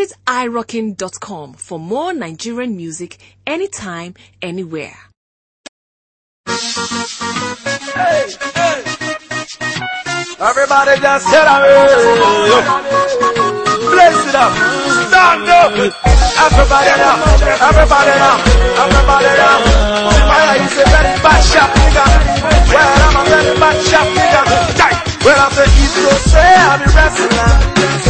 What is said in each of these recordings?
Visit iROKING.com for more Nigerian music anytime, anywhere. Hey, hey. Everybody just sit up. Bless it up. Stand up. Everybody now. Everybody now. Everybody now. Timaya is a very bad shop nigga. Well, I'm a very bad shop nigga. Well, I'm the East say I be wrestling. wrestler.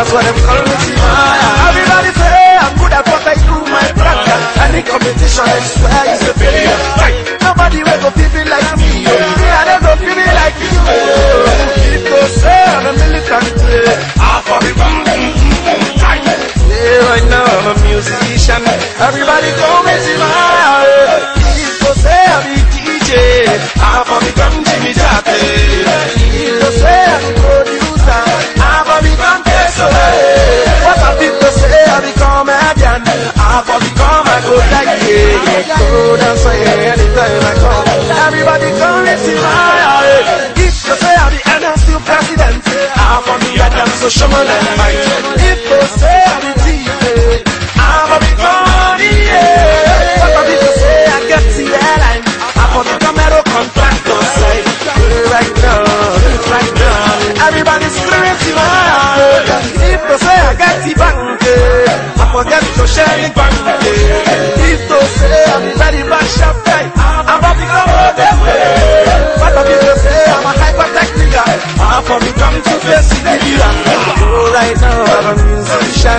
that's what I'm calling somos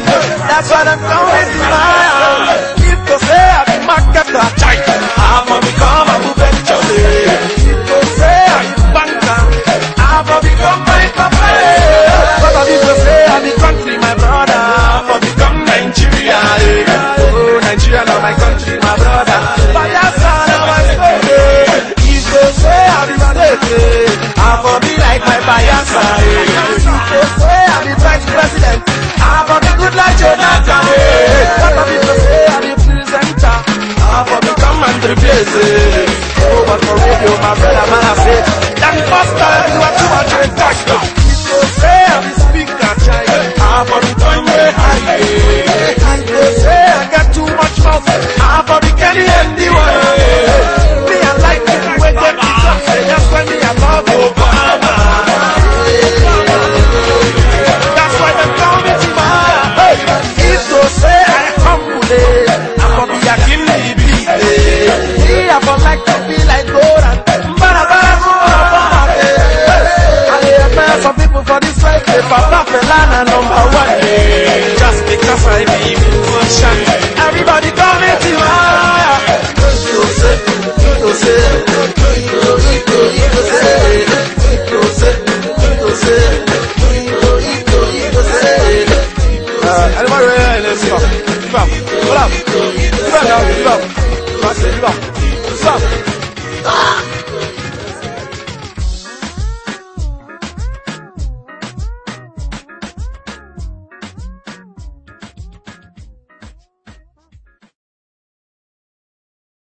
That's what I'm going to smile. People say I'm a captain. I'm. People say I'm a banker. I'm become my people say I'm a country, my brother. I'm Nigeria. Oh, Nigeria, my country, my brother. are number one. Just because I be emotion. Everybody come into Uh, anybody ready? Let's go. Give up. Pull up. Give up now. Give up.